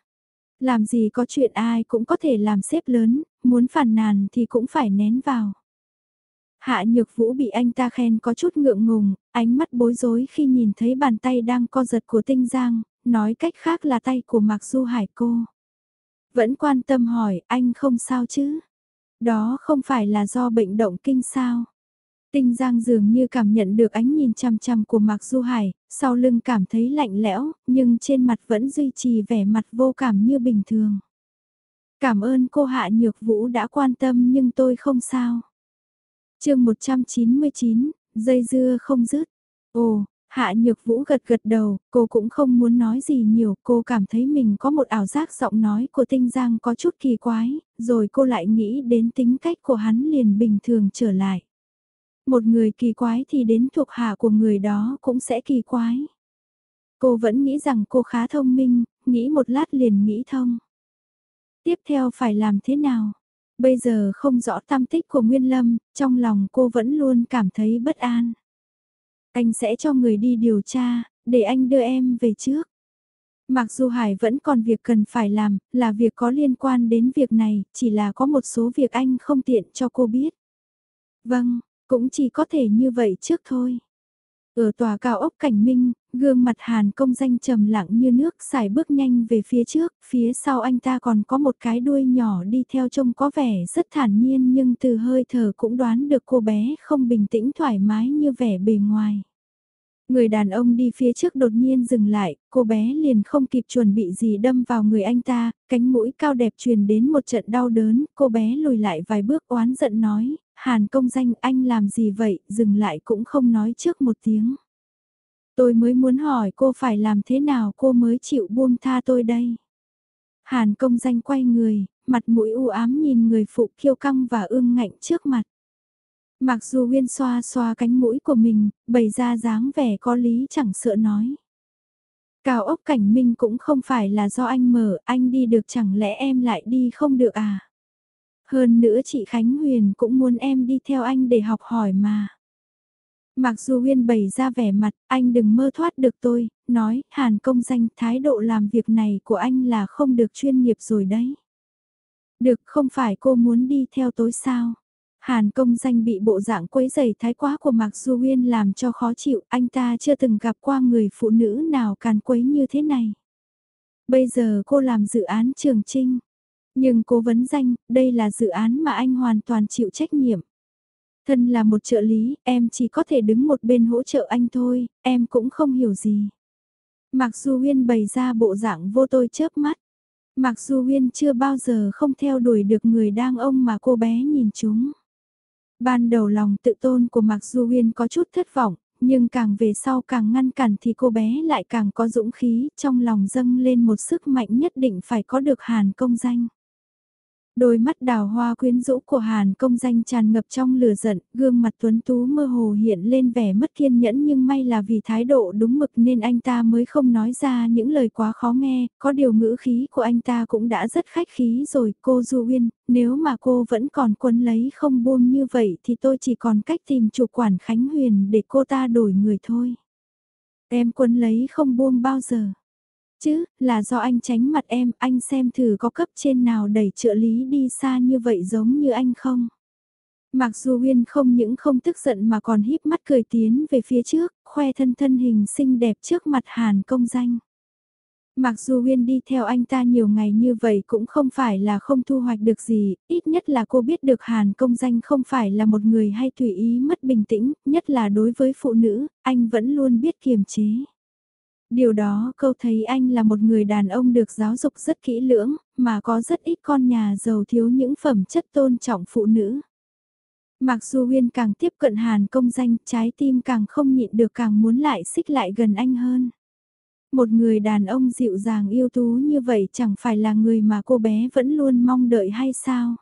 Làm gì có chuyện ai cũng có thể làm xếp lớn, muốn phản nàn thì cũng phải nén vào. Hạ Nhược Vũ bị anh ta khen có chút ngượng ngùng, ánh mắt bối rối khi nhìn thấy bàn tay đang co giật của Tinh Giang, nói cách khác là tay của Mạc Du Hải cô. Vẫn quan tâm hỏi anh không sao chứ? Đó không phải là do bệnh động kinh sao? Tinh Giang dường như cảm nhận được ánh nhìn chăm chăm của Mạc Du Hải, sau lưng cảm thấy lạnh lẽo, nhưng trên mặt vẫn duy trì vẻ mặt vô cảm như bình thường. Cảm ơn cô Hạ Nhược Vũ đã quan tâm nhưng tôi không sao chương 199, dây dưa không dứt. Ồ, Hạ Nhược Vũ gật gật đầu, cô cũng không muốn nói gì nhiều, cô cảm thấy mình có một ảo giác giọng nói của Tinh Giang có chút kỳ quái, rồi cô lại nghĩ đến tính cách của hắn liền bình thường trở lại. Một người kỳ quái thì đến thuộc hạ của người đó cũng sẽ kỳ quái. Cô vẫn nghĩ rằng cô khá thông minh, nghĩ một lát liền nghĩ thông. Tiếp theo phải làm thế nào? Bây giờ không rõ tam tích của Nguyên Lâm, trong lòng cô vẫn luôn cảm thấy bất an. Anh sẽ cho người đi điều tra, để anh đưa em về trước. Mặc dù Hải vẫn còn việc cần phải làm, là việc có liên quan đến việc này, chỉ là có một số việc anh không tiện cho cô biết. Vâng, cũng chỉ có thể như vậy trước thôi. Ở tòa cao ốc cảnh minh, gương mặt Hàn công danh trầm lặng như nước xài bước nhanh về phía trước, phía sau anh ta còn có một cái đuôi nhỏ đi theo trông có vẻ rất thản nhiên nhưng từ hơi thở cũng đoán được cô bé không bình tĩnh thoải mái như vẻ bề ngoài. Người đàn ông đi phía trước đột nhiên dừng lại, cô bé liền không kịp chuẩn bị gì đâm vào người anh ta, cánh mũi cao đẹp truyền đến một trận đau đớn, cô bé lùi lại vài bước oán giận nói, Hàn công danh anh làm gì vậy, dừng lại cũng không nói trước một tiếng. Tôi mới muốn hỏi cô phải làm thế nào cô mới chịu buông tha tôi đây. Hàn công danh quay người, mặt mũi u ám nhìn người phụ kiêu căng và ương ngạnh trước mặt. Mặc dù Uyên xoa xoa cánh mũi của mình, bày ra dáng vẻ có lý chẳng sợ nói. Cao ốc cảnh minh cũng không phải là do anh mở, anh đi được chẳng lẽ em lại đi không được à? Hơn nữa chị Khánh Huyền cũng muốn em đi theo anh để học hỏi mà. Mặc dù Huyên bày ra vẻ mặt, anh đừng mơ thoát được tôi, nói, Hàn công danh thái độ làm việc này của anh là không được chuyên nghiệp rồi đấy. Được, không phải cô muốn đi theo tối sao? Hàn công danh bị bộ dạng quấy giày thái quá của Mạc Du Huyên làm cho khó chịu, anh ta chưa từng gặp qua người phụ nữ nào càn quấy như thế này. Bây giờ cô làm dự án trường trinh, nhưng cố vấn danh, đây là dự án mà anh hoàn toàn chịu trách nhiệm. Thân là một trợ lý, em chỉ có thể đứng một bên hỗ trợ anh thôi, em cũng không hiểu gì. Mặc dù Huyên bày ra bộ dạng vô tôi chớp mắt. Mặc dù Huyên chưa bao giờ không theo đuổi được người đang ông mà cô bé nhìn chúng. Ban đầu lòng tự tôn của Mạc Du Huyên có chút thất vọng, nhưng càng về sau càng ngăn cản thì cô bé lại càng có dũng khí, trong lòng dâng lên một sức mạnh nhất định phải có được hàn công danh. Đôi mắt đào hoa quyến rũ của Hàn công danh tràn ngập trong lửa giận, gương mặt tuấn tú mơ hồ hiện lên vẻ mất kiên nhẫn nhưng may là vì thái độ đúng mực nên anh ta mới không nói ra những lời quá khó nghe, có điều ngữ khí của anh ta cũng đã rất khách khí rồi, cô Du Uyên, nếu mà cô vẫn còn quấn lấy không buông như vậy thì tôi chỉ còn cách tìm chủ quản Khánh Huyền để cô ta đổi người thôi. Em quấn lấy không buông bao giờ. Chứ, là do anh tránh mặt em, anh xem thử có cấp trên nào đẩy trợ lý đi xa như vậy giống như anh không? Mặc dù Huyên không những không tức giận mà còn híp mắt cười tiến về phía trước, khoe thân thân hình xinh đẹp trước mặt Hàn công danh. Mặc dù Huyên đi theo anh ta nhiều ngày như vậy cũng không phải là không thu hoạch được gì, ít nhất là cô biết được Hàn công danh không phải là một người hay tùy ý mất bình tĩnh, nhất là đối với phụ nữ, anh vẫn luôn biết kiềm chế. Điều đó câu thấy anh là một người đàn ông được giáo dục rất kỹ lưỡng, mà có rất ít con nhà giàu thiếu những phẩm chất tôn trọng phụ nữ. Mặc dù Huyên càng tiếp cận Hàn công danh, trái tim càng không nhịn được càng muốn lại xích lại gần anh hơn. Một người đàn ông dịu dàng yêu tú như vậy chẳng phải là người mà cô bé vẫn luôn mong đợi hay sao?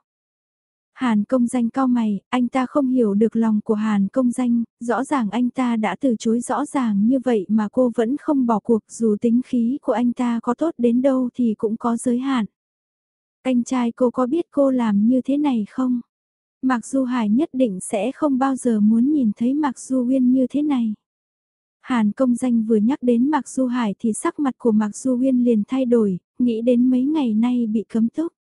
Hàn công danh cao mày, anh ta không hiểu được lòng của Hàn công danh, rõ ràng anh ta đã từ chối rõ ràng như vậy mà cô vẫn không bỏ cuộc dù tính khí của anh ta có tốt đến đâu thì cũng có giới hạn. Anh trai cô có biết cô làm như thế này không? Mặc dù Hải nhất định sẽ không bao giờ muốn nhìn thấy Mặc Du Uyên như thế này. Hàn công danh vừa nhắc đến Mặc Du Hải thì sắc mặt của Mặc Du Uyên liền thay đổi, nghĩ đến mấy ngày nay bị cấm túc.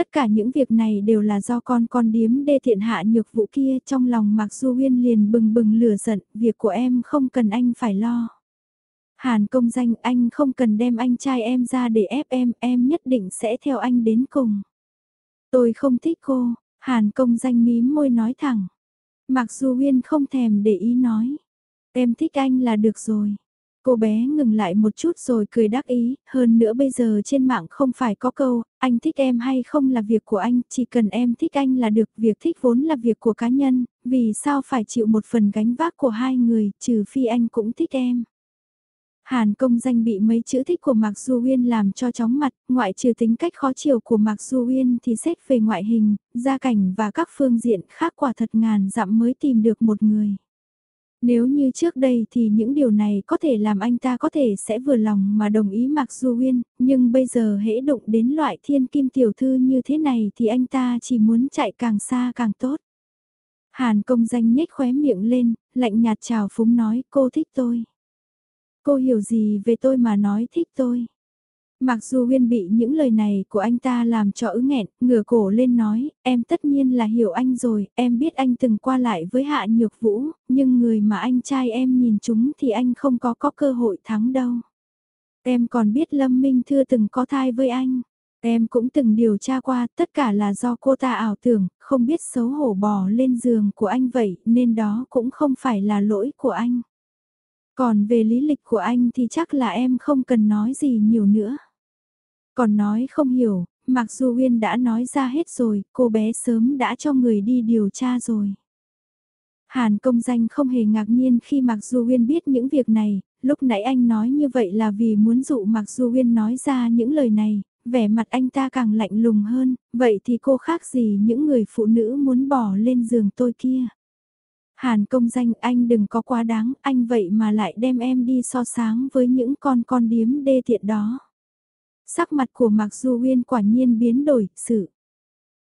Tất cả những việc này đều là do con con điếm đê thiện hạ nhược vụ kia trong lòng Mạc Du Huyên liền bừng bừng lửa giận, việc của em không cần anh phải lo. Hàn công danh anh không cần đem anh trai em ra để ép em, em nhất định sẽ theo anh đến cùng. Tôi không thích cô, Hàn công danh mím môi nói thẳng. Mạc Du Huyên không thèm để ý nói. Em thích anh là được rồi. Cô bé ngừng lại một chút rồi cười đắc ý, hơn nữa bây giờ trên mạng không phải có câu, anh thích em hay không là việc của anh, chỉ cần em thích anh là được, việc thích vốn là việc của cá nhân, vì sao phải chịu một phần gánh vác của hai người, trừ phi anh cũng thích em. Hàn công danh bị mấy chữ thích của Mạc Du Uyên làm cho chóng mặt, ngoại trừ tính cách khó chiều của Mạc Du Uyên thì xét về ngoại hình, gia cảnh và các phương diện khác quả thật ngàn dặm mới tìm được một người. Nếu như trước đây thì những điều này có thể làm anh ta có thể sẽ vừa lòng mà đồng ý Mạc Du Uyên, nhưng bây giờ hễ đụng đến loại thiên kim tiểu thư như thế này thì anh ta chỉ muốn chạy càng xa càng tốt. Hàn công danh nhếch khóe miệng lên, lạnh nhạt chào phúng nói cô thích tôi. Cô hiểu gì về tôi mà nói thích tôi. Mặc dù Huyên bị những lời này của anh ta làm cho ứ nghẹn, ngửa cổ lên nói, em tất nhiên là hiểu anh rồi, em biết anh từng qua lại với Hạ Nhược Vũ, nhưng người mà anh trai em nhìn chúng thì anh không có có cơ hội thắng đâu. Em còn biết Lâm Minh Thư từng có thai với anh. Em cũng từng điều tra qua, tất cả là do cô ta ảo tưởng, không biết xấu hổ bò lên giường của anh vậy, nên đó cũng không phải là lỗi của anh. Còn về lý lịch của anh thì chắc là em không cần nói gì nhiều nữa. Còn nói không hiểu, mặc dù Uyên đã nói ra hết rồi, cô bé sớm đã cho người đi điều tra rồi. Hàn công danh không hề ngạc nhiên khi Mạc Du Uyên biết những việc này, lúc nãy anh nói như vậy là vì muốn dụ Mạc Du Uyên nói ra những lời này, vẻ mặt anh ta càng lạnh lùng hơn, vậy thì cô khác gì những người phụ nữ muốn bỏ lên giường tôi kia. Hàn công danh anh đừng có quá đáng, anh vậy mà lại đem em đi so sáng với những con con điếm đê tiện đó. Sắc mặt của Mạc Du Huyên quả nhiên biến đổi, sự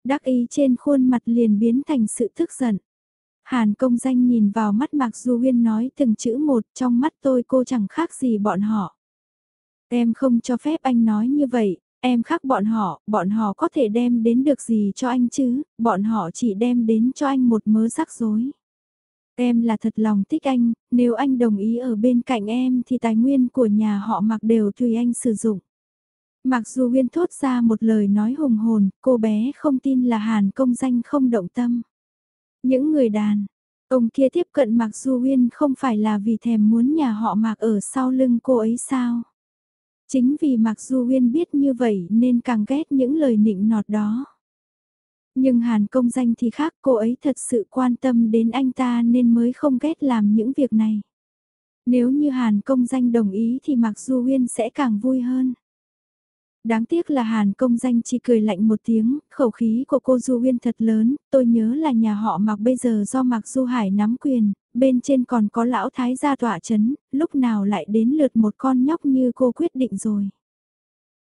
đắc ý trên khuôn mặt liền biến thành sự tức giận. Hàn công danh nhìn vào mắt Mạc Du Huyên nói từng chữ một trong mắt tôi cô chẳng khác gì bọn họ. Em không cho phép anh nói như vậy, em khác bọn họ, bọn họ có thể đem đến được gì cho anh chứ, bọn họ chỉ đem đến cho anh một mớ rắc rối. Em là thật lòng thích anh, nếu anh đồng ý ở bên cạnh em thì tài nguyên của nhà họ mặc đều tùy anh sử dụng. Mặc dù Huyên thốt ra một lời nói hùng hồn, cô bé không tin là Hàn công danh không động tâm. Những người đàn, ông kia tiếp cận Mạc Du Huyên không phải là vì thèm muốn nhà họ Mạc ở sau lưng cô ấy sao? Chính vì Mạc Du Huyên biết như vậy nên càng ghét những lời nịnh nọt đó. Nhưng Hàn công danh thì khác cô ấy thật sự quan tâm đến anh ta nên mới không ghét làm những việc này. Nếu như Hàn công danh đồng ý thì Mạc Du Huyên sẽ càng vui hơn. Đáng tiếc là Hàn công danh chỉ cười lạnh một tiếng, khẩu khí của cô Du Huyên thật lớn, tôi nhớ là nhà họ Mạc bây giờ do Mạc Du Hải nắm quyền, bên trên còn có lão thái gia tỏa chấn, lúc nào lại đến lượt một con nhóc như cô quyết định rồi.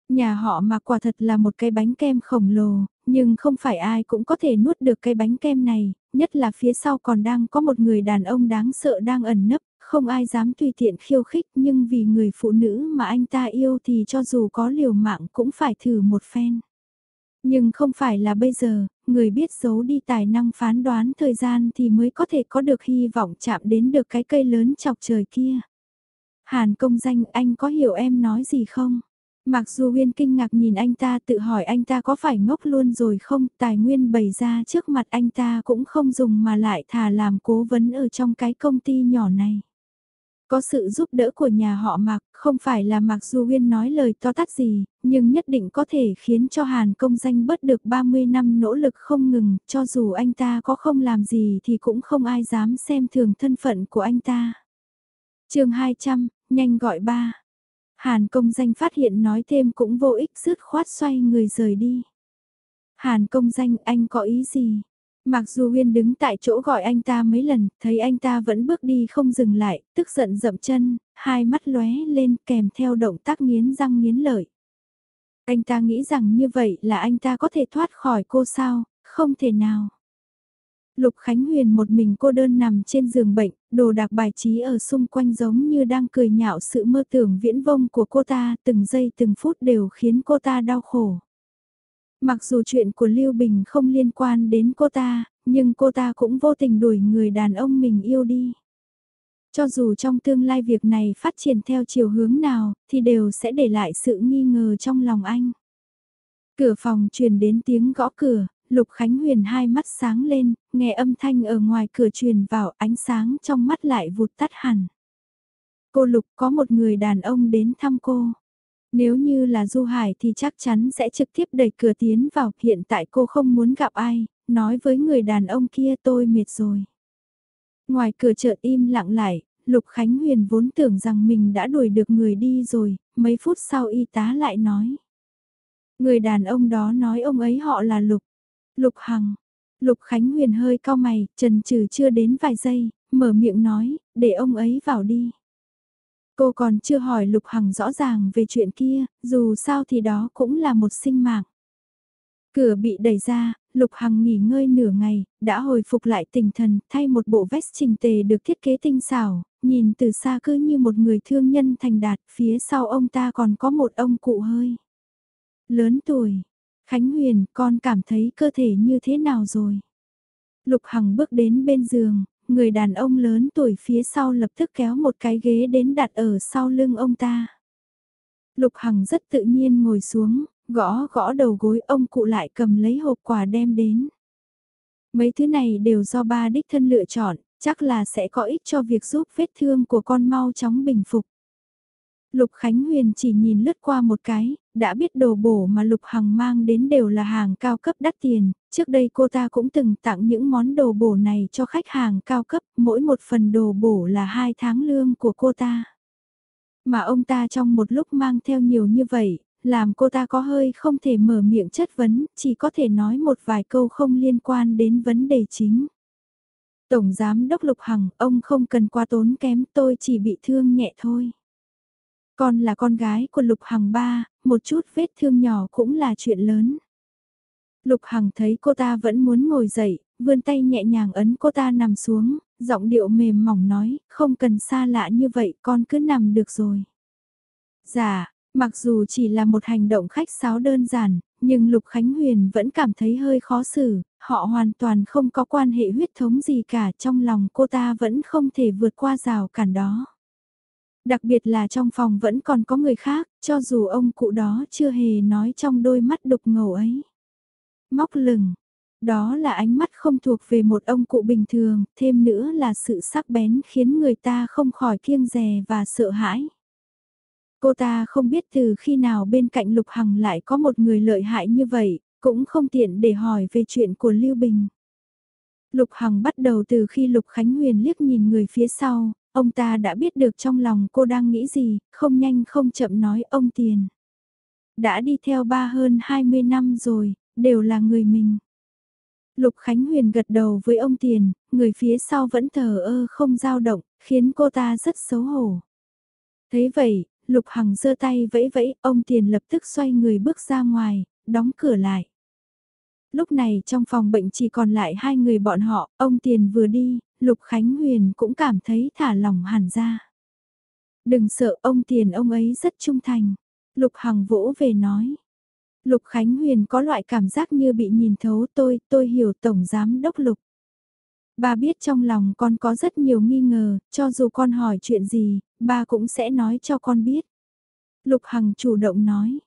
Nhà họ Mạc quả thật là một cái bánh kem khổng lồ, nhưng không phải ai cũng có thể nuốt được cái bánh kem này, nhất là phía sau còn đang có một người đàn ông đáng sợ đang ẩn nấp, không ai dám tùy tiện khiêu khích nhưng vì người phụ nữ mà anh ta yêu thì cho dù có liều mạng cũng phải thử một phen. Nhưng không phải là bây giờ, người biết giấu đi tài năng phán đoán thời gian thì mới có thể có được hy vọng chạm đến được cái cây lớn chọc trời kia. Hàn công danh anh có hiểu em nói gì không? Mặc dù Huyên kinh ngạc nhìn anh ta tự hỏi anh ta có phải ngốc luôn rồi không, tài nguyên bày ra trước mặt anh ta cũng không dùng mà lại thả làm cố vấn ở trong cái công ty nhỏ này. Có sự giúp đỡ của nhà họ Mạc, không phải là Mạc Du Huyên nói lời to tát gì, nhưng nhất định có thể khiến cho Hàn công danh bớt được 30 năm nỗ lực không ngừng, cho dù anh ta có không làm gì thì cũng không ai dám xem thường thân phận của anh ta. chương 200, nhanh gọi ba. Hàn công danh phát hiện nói thêm cũng vô ích dứt khoát xoay người rời đi. Hàn công danh anh có ý gì? Mặc dù Huyên đứng tại chỗ gọi anh ta mấy lần, thấy anh ta vẫn bước đi không dừng lại, tức giận dậm chân, hai mắt lóe lên kèm theo động tác nghiến răng nghiến lợi. Anh ta nghĩ rằng như vậy là anh ta có thể thoát khỏi cô sao, không thể nào. Lục Khánh Huyền một mình cô đơn nằm trên giường bệnh, đồ đạc bài trí ở xung quanh giống như đang cười nhạo sự mơ tưởng viễn vông của cô ta, từng giây từng phút đều khiến cô ta đau khổ. Mặc dù chuyện của Lưu Bình không liên quan đến cô ta, nhưng cô ta cũng vô tình đuổi người đàn ông mình yêu đi. Cho dù trong tương lai việc này phát triển theo chiều hướng nào, thì đều sẽ để lại sự nghi ngờ trong lòng anh. Cửa phòng truyền đến tiếng gõ cửa, Lục Khánh Huyền hai mắt sáng lên, nghe âm thanh ở ngoài cửa truyền vào ánh sáng trong mắt lại vụt tắt hẳn. Cô Lục có một người đàn ông đến thăm cô. Nếu như là Du Hải thì chắc chắn sẽ trực tiếp đẩy cửa tiến vào, hiện tại cô không muốn gặp ai, nói với người đàn ông kia tôi mệt rồi. Ngoài cửa chợt im lặng lại, Lục Khánh Huyền vốn tưởng rằng mình đã đuổi được người đi rồi, mấy phút sau y tá lại nói. Người đàn ông đó nói ông ấy họ là Lục. Lục Hằng. Lục Khánh Huyền hơi cau mày, trần trừ chưa đến vài giây, mở miệng nói, để ông ấy vào đi. Cô còn chưa hỏi Lục Hằng rõ ràng về chuyện kia, dù sao thì đó cũng là một sinh mạng. Cửa bị đẩy ra, Lục Hằng nghỉ ngơi nửa ngày, đã hồi phục lại tinh thần, thay một bộ vest trình tề được thiết kế tinh xảo, nhìn từ xa cứ như một người thương nhân thành đạt, phía sau ông ta còn có một ông cụ hơi. Lớn tuổi, Khánh Huyền, con cảm thấy cơ thể như thế nào rồi? Lục Hằng bước đến bên giường, người đàn ông lớn tuổi phía sau lập tức kéo một cái ghế đến đặt ở sau lưng ông ta. Lục Hằng rất tự nhiên ngồi xuống, gõ gõ đầu gối ông cụ lại cầm lấy hộp quà đem đến. Mấy thứ này đều do ba đích thân lựa chọn, chắc là sẽ có ích cho việc giúp vết thương của con mau chóng bình phục. Lục Khánh Huyền chỉ nhìn lướt qua một cái, đã biết đồ bổ mà Lục Hằng mang đến đều là hàng cao cấp đắt tiền, trước đây cô ta cũng từng tặng những món đồ bổ này cho khách hàng cao cấp, mỗi một phần đồ bổ là hai tháng lương của cô ta. Mà ông ta trong một lúc mang theo nhiều như vậy, làm cô ta có hơi không thể mở miệng chất vấn, chỉ có thể nói một vài câu không liên quan đến vấn đề chính. Tổng Giám Đốc Lục Hằng, ông không cần quá tốn kém, tôi chỉ bị thương nhẹ thôi. Con là con gái của Lục Hằng ba, một chút vết thương nhỏ cũng là chuyện lớn. Lục Hằng thấy cô ta vẫn muốn ngồi dậy, vươn tay nhẹ nhàng ấn cô ta nằm xuống, giọng điệu mềm mỏng nói, không cần xa lạ như vậy, con cứ nằm được rồi. Dạ, mặc dù chỉ là một hành động khách sáo đơn giản, nhưng Lục Khánh Huyền vẫn cảm thấy hơi khó xử, họ hoàn toàn không có quan hệ huyết thống gì cả trong lòng cô ta vẫn không thể vượt qua rào cản đó. Đặc biệt là trong phòng vẫn còn có người khác, cho dù ông cụ đó chưa hề nói trong đôi mắt đục ngầu ấy. Móc lừng, đó là ánh mắt không thuộc về một ông cụ bình thường, thêm nữa là sự sắc bén khiến người ta không khỏi kiêng dè và sợ hãi. Cô ta không biết từ khi nào bên cạnh Lục Hằng lại có một người lợi hại như vậy, cũng không tiện để hỏi về chuyện của Lưu Bình. Lục Hằng bắt đầu từ khi Lục Khánh Huyền liếc nhìn người phía sau, ông ta đã biết được trong lòng cô đang nghĩ gì, không nhanh không chậm nói ông tiền. Đã đi theo ba hơn 20 năm rồi, đều là người mình. Lục Khánh Huyền gật đầu với ông Tiền, người phía sau vẫn thờ ơ không dao động, khiến cô ta rất xấu hổ. Thấy vậy, Lục Hằng giơ tay vẫy vẫy, ông Tiền lập tức xoay người bước ra ngoài, đóng cửa lại. Lúc này trong phòng bệnh chỉ còn lại hai người bọn họ, ông Tiền vừa đi, Lục Khánh Huyền cũng cảm thấy thả lỏng hẳn ra. Đừng sợ ông Tiền ông ấy rất trung thành. Lục Hằng vỗ về nói. Lục Khánh Huyền có loại cảm giác như bị nhìn thấu tôi, tôi hiểu Tổng Giám Đốc Lục. Bà biết trong lòng con có rất nhiều nghi ngờ, cho dù con hỏi chuyện gì, bà cũng sẽ nói cho con biết. Lục Hằng chủ động nói.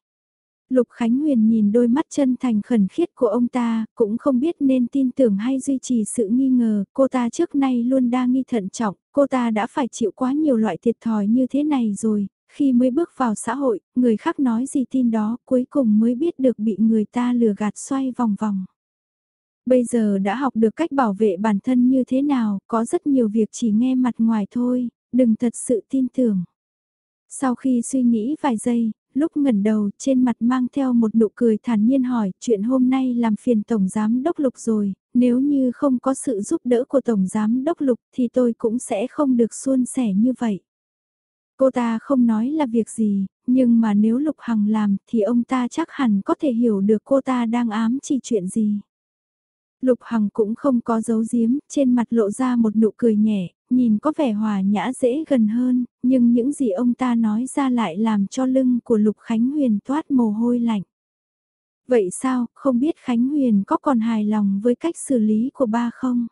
Lục Khánh Huyền nhìn đôi mắt chân thành khẩn khiết của ông ta, cũng không biết nên tin tưởng hay duy trì sự nghi ngờ, cô ta trước nay luôn đa nghi thận trọng, cô ta đã phải chịu quá nhiều loại thiệt thòi như thế này rồi, khi mới bước vào xã hội, người khác nói gì tin đó, cuối cùng mới biết được bị người ta lừa gạt xoay vòng vòng. Bây giờ đã học được cách bảo vệ bản thân như thế nào, có rất nhiều việc chỉ nghe mặt ngoài thôi, đừng thật sự tin tưởng. Sau khi suy nghĩ vài giây, lúc ngẩn đầu trên mặt mang theo một nụ cười thản nhiên hỏi chuyện hôm nay làm phiền Tổng Giám Đốc Lục rồi, nếu như không có sự giúp đỡ của Tổng Giám Đốc Lục thì tôi cũng sẽ không được suôn sẻ như vậy. Cô ta không nói là việc gì, nhưng mà nếu Lục Hằng làm thì ông ta chắc hẳn có thể hiểu được cô ta đang ám chỉ chuyện gì. Lục Hằng cũng không có giấu giếm, trên mặt lộ ra một nụ cười nhẹ, nhìn có vẻ hòa nhã dễ gần hơn, nhưng những gì ông ta nói ra lại làm cho lưng của Lục Khánh Huyền toát mồ hôi lạnh. Vậy sao, không biết Khánh Huyền có còn hài lòng với cách xử lý của ba không?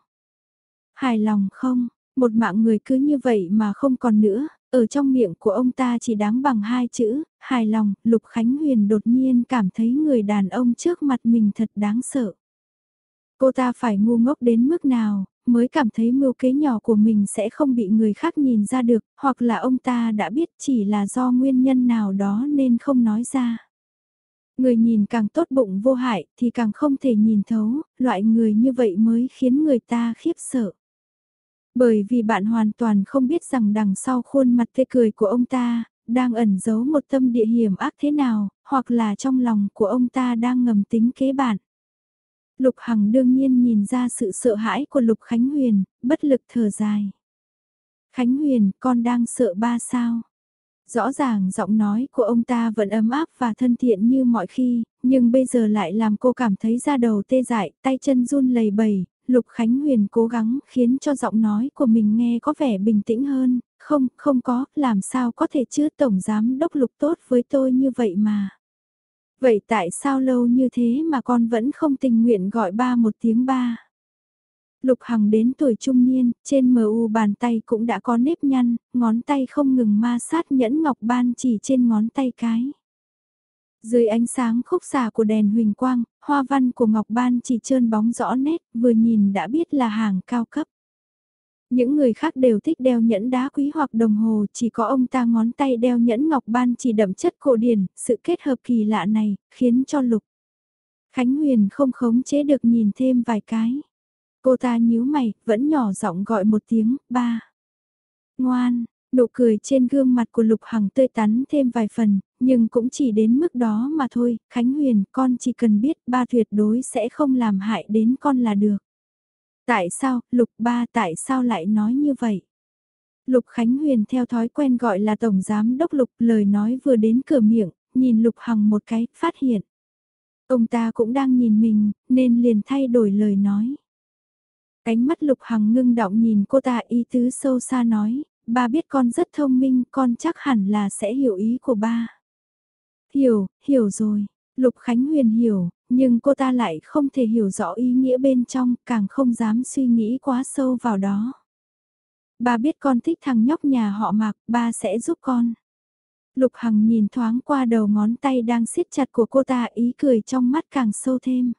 Hài lòng không, một mạng người cứ như vậy mà không còn nữa, ở trong miệng của ông ta chỉ đáng bằng hai chữ, hài lòng, Lục Khánh Huyền đột nhiên cảm thấy người đàn ông trước mặt mình thật đáng sợ. Cô ta phải ngu ngốc đến mức nào, mới cảm thấy mưu kế nhỏ của mình sẽ không bị người khác nhìn ra được, hoặc là ông ta đã biết chỉ là do nguyên nhân nào đó nên không nói ra. Người nhìn càng tốt bụng vô hại thì càng không thể nhìn thấu, loại người như vậy mới khiến người ta khiếp sợ. Bởi vì bạn hoàn toàn không biết rằng đằng sau khuôn mặt tươi cười của ông ta, đang ẩn giấu một tâm địa hiểm ác thế nào, hoặc là trong lòng của ông ta đang ngầm tính kế bạn. Lục Hằng đương nhiên nhìn ra sự sợ hãi của Lục Khánh Huyền, bất lực thở dài. Khánh Huyền, con đang sợ ba sao? Rõ ràng giọng nói của ông ta vẫn ấm áp và thân thiện như mọi khi, nhưng bây giờ lại làm cô cảm thấy da đầu tê dại, tay chân run lầy bầy, Lục Khánh Huyền cố gắng khiến cho giọng nói của mình nghe có vẻ bình tĩnh hơn, không, không có, làm sao có thể chứ Tổng Giám Đốc Lục tốt với tôi như vậy mà. Vậy tại sao lâu như thế mà con vẫn không tình nguyện gọi ba một tiếng ba? Lục Hằng đến tuổi trung niên, trên mờ u bàn tay cũng đã có nếp nhăn, ngón tay không ngừng ma sát nhẫn ngọc ban chỉ trên ngón tay cái. Dưới ánh sáng khúc xạ của đèn huỳnh quang, hoa văn của ngọc ban chỉ trơn bóng rõ nét, vừa nhìn đã biết là hàng cao cấp. Những người khác đều thích đeo nhẫn đá quý hoặc đồng hồ, chỉ có ông ta ngón tay đeo nhẫn ngọc ban chỉ đậm chất cổ điển, sự kết hợp kỳ lạ này, khiến cho Lục. Khánh Huyền không khống chế được nhìn thêm vài cái. Cô ta nhíu mày, vẫn nhỏ giọng gọi một tiếng, ba. Ngoan, nụ cười trên gương mặt của Lục Hằng tươi tắn thêm vài phần, nhưng cũng chỉ đến mức đó mà thôi, Khánh Huyền, con chỉ cần biết ba tuyệt đối sẽ không làm hại đến con là được. Tại sao, Lục ba tại sao lại nói như vậy? Lục Khánh Huyền theo thói quen gọi là Tổng Giám Đốc Lục lời nói vừa đến cửa miệng, nhìn Lục Hằng một cái, phát hiện. Ông ta cũng đang nhìn mình, nên liền thay đổi lời nói. Cánh mắt Lục Hằng ngưng động nhìn cô ta ý tứ sâu xa nói, ba biết con rất thông minh, con chắc hẳn là sẽ hiểu ý của ba. Hiểu, hiểu rồi. Lục Khánh Huyền hiểu, nhưng cô ta lại không thể hiểu rõ ý nghĩa bên trong, càng không dám suy nghĩ quá sâu vào đó. Ba biết con thích thằng nhóc nhà họ Mạc, ba sẽ giúp con. Lục Hằng nhìn thoáng qua đầu ngón tay đang siết chặt của cô ta ý cười trong mắt càng sâu thêm.